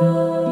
Música